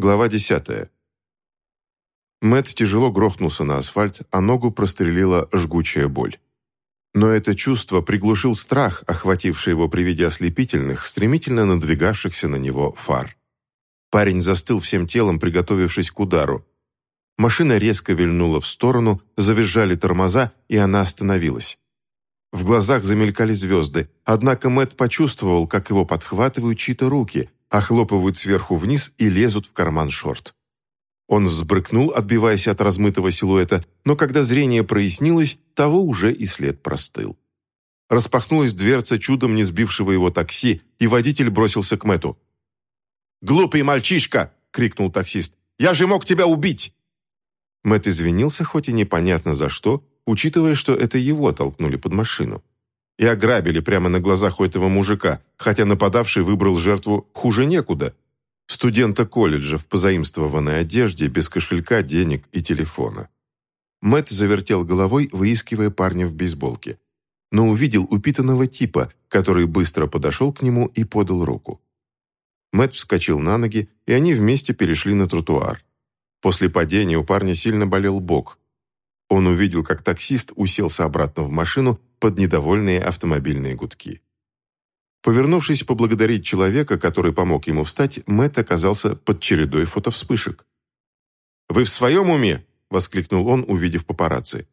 Глава 10. Мэт тяжело грохнулся на асфальт, а ногу прострелила жгучая боль. Но это чувство приглушил страх, охвативший его при виде ослепительных, стремительно надвигавшихся на него фар. Парень застыл всем телом, приготовившись к удару. Машина резко вильнула в сторону, завизжали тормоза, и она остановилась. В глазах замелькали звезды, однако Мэт почувствовал, как его подхватывают чьи-то руки, охлопывают сверху вниз и лезут в карман шорт. Он взбрыкнул, отбиваясь от размытого силуэта, но когда зрение прояснилось, того уже и след простыл. Распахнулась дверца чудом не сбившего его такси, и водитель бросился к Мэту. «Глупый мальчишка!» — крикнул таксист. «Я же мог тебя убить!» Мэт извинился, хоть и непонятно за что, учитывая, что это его толкнули под машину и ограбили прямо на глазах у этого мужика, хотя нападавший выбрал жертву хуже некуда. Студента колледжа в позаимствованной одежде, без кошелька, денег и телефона. Мэтт завертел головой, выискивая парня в бейсболке. Но увидел упитанного типа, который быстро подошел к нему и подал руку. Мэтт вскочил на ноги, и они вместе перешли на тротуар. После падения у парня сильно болел бок. Он увидел, как таксист уселся обратно в машину под недовольные автомобильные гудки. Повернувшись поблагодарить человека, который помог ему встать, Мэтт оказался под чередой фотовспышек. «Вы в своем уме?» – воскликнул он, увидев папарацци.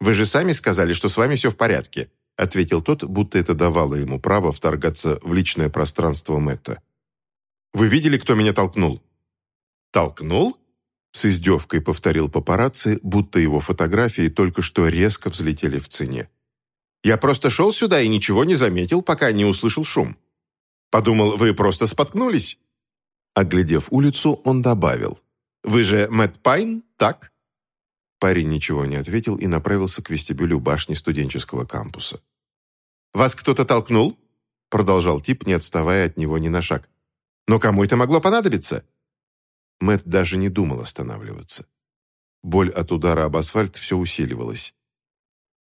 «Вы же сами сказали, что с вами все в порядке», – ответил тот, будто это давало ему право вторгаться в личное пространство Мэтта. «Вы видели, кто меня толкнул?» «Толкнул?» С издевкой повторил папарацци, будто его фотографии только что резко взлетели в цене. Я просто шел сюда и ничего не заметил, пока не услышал шум. Подумал, вы просто споткнулись». Оглядев улицу, он добавил. «Вы же Мэтт Пайн, так?» Парень ничего не ответил и направился к вестибюлю башни студенческого кампуса. «Вас кто-то толкнул?» Продолжал тип, не отставая от него ни на шаг. «Но кому это могло понадобиться?» Мэтт даже не думал останавливаться. Боль от удара об асфальт все усиливалась.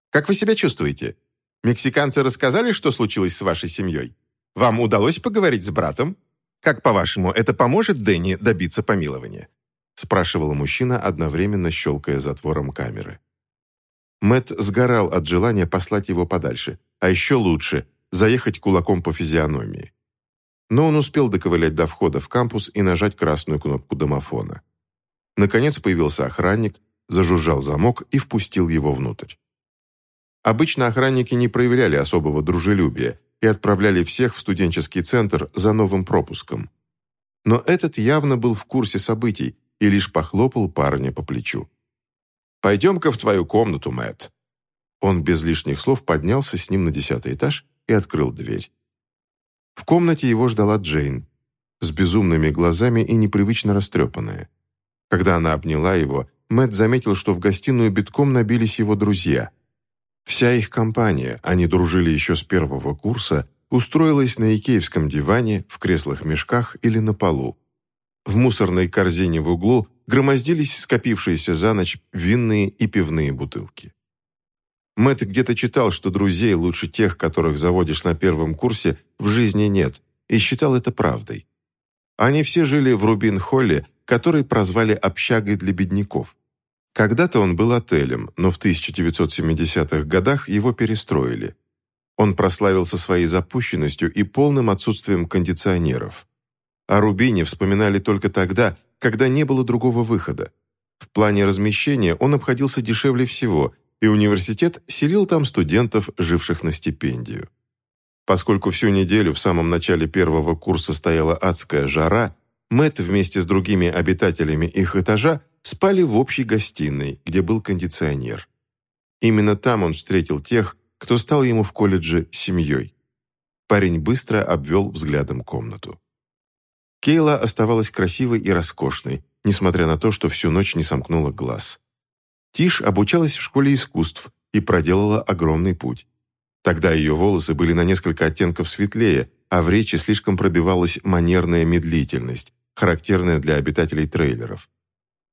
«Как вы себя чувствуете? Мексиканцы рассказали, что случилось с вашей семьей? Вам удалось поговорить с братом? Как, по-вашему, это поможет Дэнни добиться помилования?» спрашивал мужчина, одновременно щелкая затвором камеры. Мэт сгорал от желания послать его подальше, а еще лучше – заехать кулаком по физиономии. Но он успел доковылять до входа в кампус и нажать красную кнопку домофона. Наконец появился охранник, зажужжал замок и впустил его внутрь. Обычно охранники не проявляли особого дружелюбия и отправляли всех в студенческий центр за новым пропуском. Но этот явно был в курсе событий и лишь похлопал парня по плечу. «Пойдем-ка в твою комнату, Мэтт». Он без лишних слов поднялся с ним на десятый этаж и открыл дверь. В комнате его ждала Джейн, с безумными глазами и непривычно растрепанная. Когда она обняла его, Мэтт заметил, что в гостиную битком набились его друзья. Вся их компания, они дружили еще с первого курса, устроилась на икеевском диване, в креслах-мешках или на полу. В мусорной корзине в углу громоздились скопившиеся за ночь винные и пивные бутылки. Мэтт где-то читал, что друзей лучше тех, которых заводишь на первом курсе, в жизни нет, и считал это правдой. Они все жили в Рубин-Холле, который прозвали «общагой для бедняков». Когда-то он был отелем, но в 1970-х годах его перестроили. Он прославился своей запущенностью и полным отсутствием кондиционеров. О Рубине вспоминали только тогда, когда не было другого выхода. В плане размещения он обходился дешевле всего, и университет селил там студентов, живших на стипендию. Поскольку всю неделю в самом начале первого курса стояла адская жара, Мэтт вместе с другими обитателями их этажа спали в общей гостиной, где был кондиционер. Именно там он встретил тех, кто стал ему в колледже семьей. Парень быстро обвел взглядом комнату. Кейла оставалась красивой и роскошной, несмотря на то, что всю ночь не сомкнула глаз. Тиш обучалась в школе искусств и проделала огромный путь. Тогда ее волосы были на несколько оттенков светлее, а в речи слишком пробивалась манерная медлительность, характерная для обитателей трейлеров.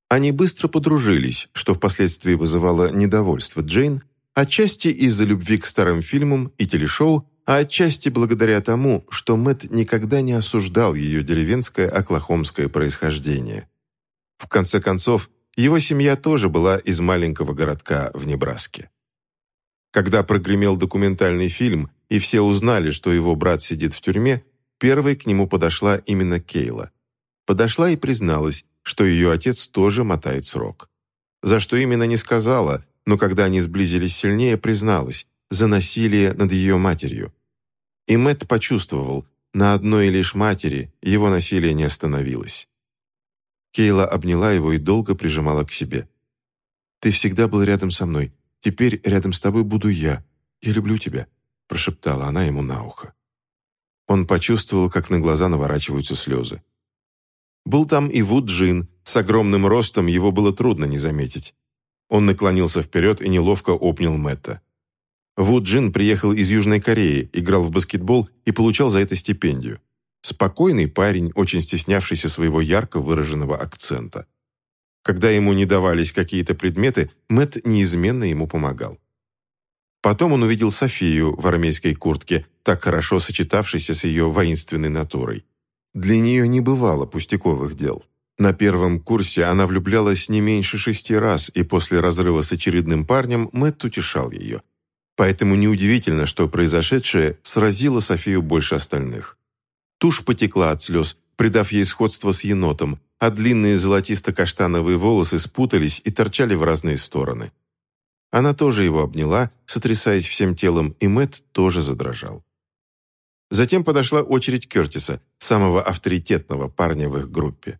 Они быстро подружились, что впоследствии вызывало недовольство Джейн, отчасти из-за любви к старым фильмам и телешоу, а отчасти благодаря тому, что Мэтт никогда не осуждал ее деревенское оклахомское происхождение. В конце концов, его семья тоже была из маленького городка в Небраске. Когда прогремел документальный фильм, и все узнали, что его брат сидит в тюрьме, первой к нему подошла именно Кейла. Подошла и призналась, что ее отец тоже мотает срок. За что именно не сказала, но когда они сблизились сильнее, призналась за насилие над ее матерью. И Мэтт почувствовал, на одной лишь матери его насилие не остановилось. Кейла обняла его и долго прижимала к себе. «Ты всегда был рядом со мной. Теперь рядом с тобой буду я. Я люблю тебя», – прошептала она ему на ухо. Он почувствовал, как на глаза наворачиваются слезы. Был там и Вуд Джин, с огромным ростом его было трудно не заметить. Он наклонился вперед и неловко обнял Мэтта. Ву Джин приехал из Южной Кореи, играл в баскетбол и получал за это стипендию. Спокойный парень, очень стеснявшийся своего ярко выраженного акцента. Когда ему не давались какие-то предметы, Мэтт неизменно ему помогал. Потом он увидел Софию в армейской куртке, так хорошо сочетавшейся с ее воинственной натурой. Для нее не бывало пустяковых дел. На первом курсе она влюблялась не меньше шести раз, и после разрыва с очередным парнем Мэтт утешал ее. Поэтому неудивительно, что произошедшее сразило Софию больше остальных. Тушь потекла от слез, придав ей сходство с енотом, а длинные золотисто-каштановые волосы спутались и торчали в разные стороны. Она тоже его обняла, сотрясаясь всем телом, и Мэтт тоже задрожал. Затем подошла очередь Кертиса, самого авторитетного парня в их группе.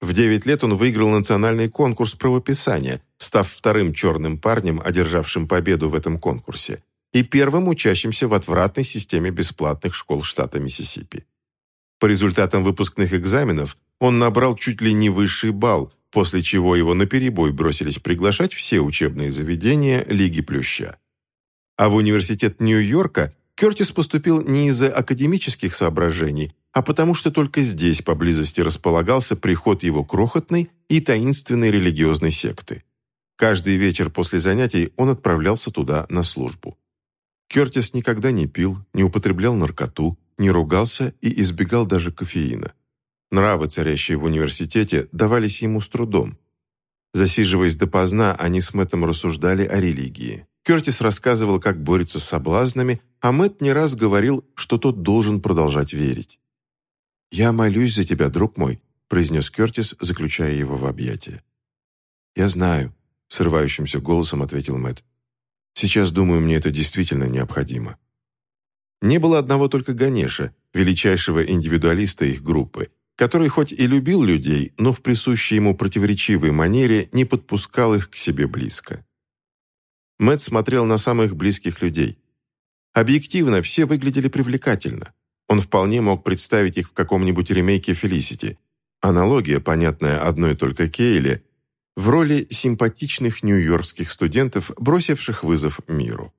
В 9 лет он выиграл национальный конкурс правописания, став вторым черным парнем, одержавшим победу в этом конкурсе, и первым учащимся в отвратной системе бесплатных школ штата Миссисипи. По результатам выпускных экзаменов он набрал чуть ли не высший балл, после чего его наперебой бросились приглашать все учебные заведения Лиги Плюща. А в университет Нью-Йорка Кертис поступил не из-за академических соображений, а потому что только здесь поблизости располагался приход его крохотной и таинственной религиозной секты. Каждый вечер после занятий он отправлялся туда на службу. Кертис никогда не пил, не употреблял наркоту, не ругался и избегал даже кофеина. Нравы, царящие в университете, давались ему с трудом. Засиживаясь допоздна, они с Мэттом рассуждали о религии. Кертис рассказывал, как борется с соблазнами, а Мэтт не раз говорил, что тот должен продолжать верить. «Я молюсь за тебя, друг мой», произнес Кертис, заключая его в объятия. «Я знаю», — срывающимся голосом ответил Мэтт. «Сейчас, думаю, мне это действительно необходимо». Не было одного только Ганеша, величайшего индивидуалиста их группы, который хоть и любил людей, но в присущей ему противоречивой манере не подпускал их к себе близко. Мэтт смотрел на самых близких людей. Объективно, все выглядели привлекательно. Он вполне мог представить их в каком-нибудь ремейке «Фелисити». Аналогия, понятная одной только Кейле, в роли симпатичных нью-йоркских студентов, бросивших вызов миру.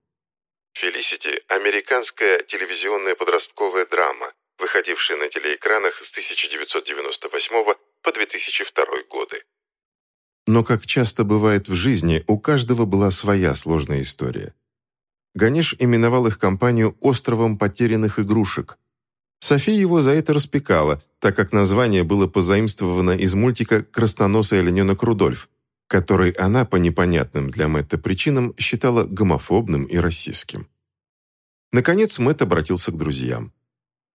«Фелисити» – американская телевизионная подростковая драма, выходившая на телеэкранах с 1998 по 2002 годы. Но, как часто бывает в жизни, у каждого была своя сложная история. Ганеш именовал их компанию «островом потерянных игрушек». София его за это распекала, так как название было позаимствовано из мультика «Крастоносый олененок Рудольф», который она по непонятным для Мэтта причинам считала гомофобным и расистским. Наконец Мэтт обратился к друзьям.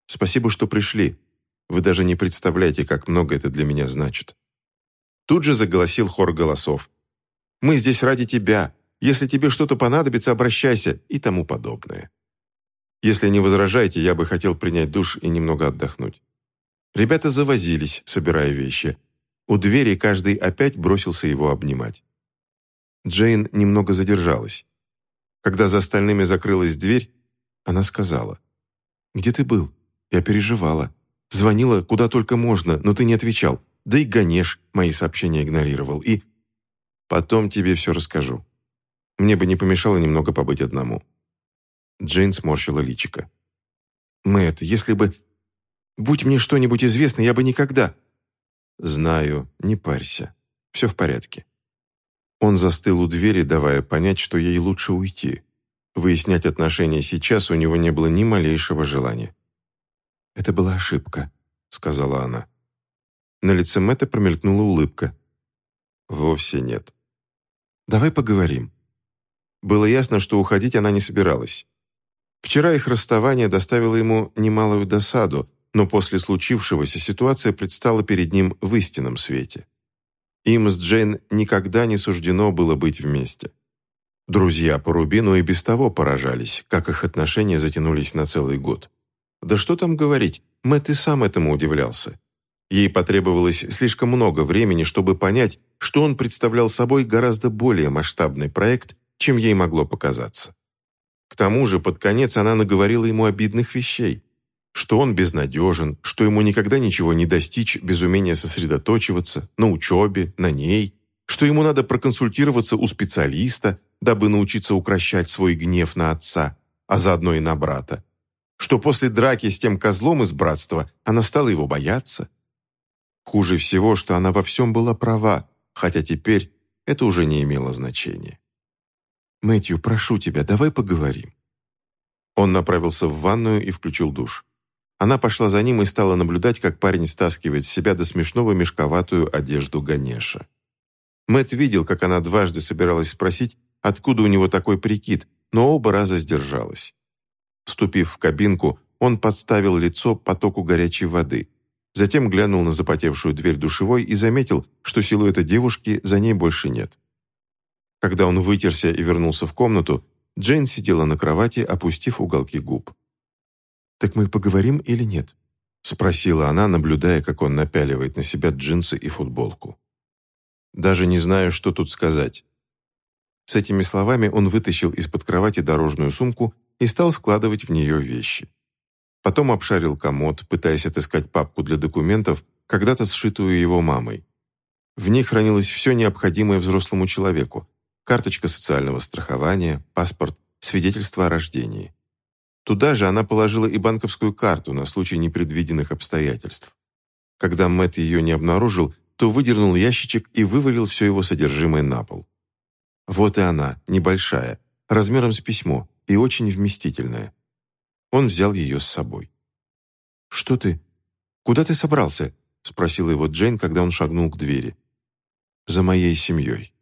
«Спасибо, что пришли. Вы даже не представляете, как много это для меня значит». Тут же заголосил хор голосов. «Мы здесь ради тебя. Если тебе что-то понадобится, обращайся» и тому подобное. Если не возражаете, я бы хотел принять душ и немного отдохнуть. Ребята завозились, собирая вещи, у двери каждый опять бросился его обнимать. Джейн немного задержалась. Когда за остальными закрылась дверь, она сказала, «Где ты был? Я переживала. Звонила куда только можно, но ты не отвечал. Да и Ганеш мои сообщения игнорировал. И потом тебе все расскажу. Мне бы не помешало немного побыть одному». Джейн сморщила личико. «Мэтт, если бы... Будь мне что-нибудь известно, я бы никогда...» «Знаю, не парься. Все в порядке». Он застыл у двери, давая понять, что ей лучше уйти. Выяснять отношения сейчас у него не было ни малейшего желания. «Это была ошибка», — сказала она. На лице Мэтта промелькнула улыбка. «Вовсе нет». «Давай поговорим». Было ясно, что уходить она не собиралась. Вчера их расставание доставило ему немалую досаду, но после случившегося ситуация предстала перед ним в истинном свете. Им с Джейн никогда не суждено было быть вместе. Друзья по Рубину и без того поражались, как их отношения затянулись на целый год. Да что там говорить, Мэтт и сам этому удивлялся. Ей потребовалось слишком много времени, чтобы понять, что он представлял собой гораздо более масштабный проект, чем ей могло показаться. К тому же под конец она наговорила ему обидных вещей, что он безнадежен, что ему никогда ничего не достичь без умения сосредоточиваться на учебе, на ней, что ему надо проконсультироваться у специалиста, дабы научиться укращать свой гнев на отца, а заодно и на брата. Что после драки с тем козлом из братства она стала его бояться. Хуже всего, что она во всем была права, хотя теперь это уже не имело значения. «Мэтью, прошу тебя, давай поговорим». Он направился в ванную и включил душ. Она пошла за ним и стала наблюдать, как парень стаскивает с себя до смешного мешковатую одежду Ганеша. Мэт видел, как она дважды собиралась спросить, откуда у него такой прикид, но оба раза сдержалась. Ступив в кабинку, он подставил лицо потоку горячей воды. Затем глянул на запотевшую дверь душевой и заметил, что силуэта девушки за ней больше нет. Когда он вытерся и вернулся в комнату, Джейн сидела на кровати, опустив уголки губ. «Так мы поговорим или нет?» — спросила она, наблюдая, как он напяливает на себя джинсы и футболку. «Даже не знаю, что тут сказать. С этими словами он вытащил из-под кровати дорожную сумку и стал складывать в нее вещи. Потом обшарил комод, пытаясь отыскать папку для документов, когда-то сшитую его мамой. В ней хранилось все необходимое взрослому человеку. Карточка социального страхования, паспорт, свидетельство о рождении. Туда же она положила и банковскую карту на случай непредвиденных обстоятельств. Когда Мэтт ее не обнаружил, то выдернул ящичек и вывалил все его содержимое на пол. Вот и она, небольшая, размером с письмо и очень вместительная. Он взял ее с собой. «Что ты? Куда ты собрался?» — спросила его Джейн, когда он шагнул к двери. «За моей семьей».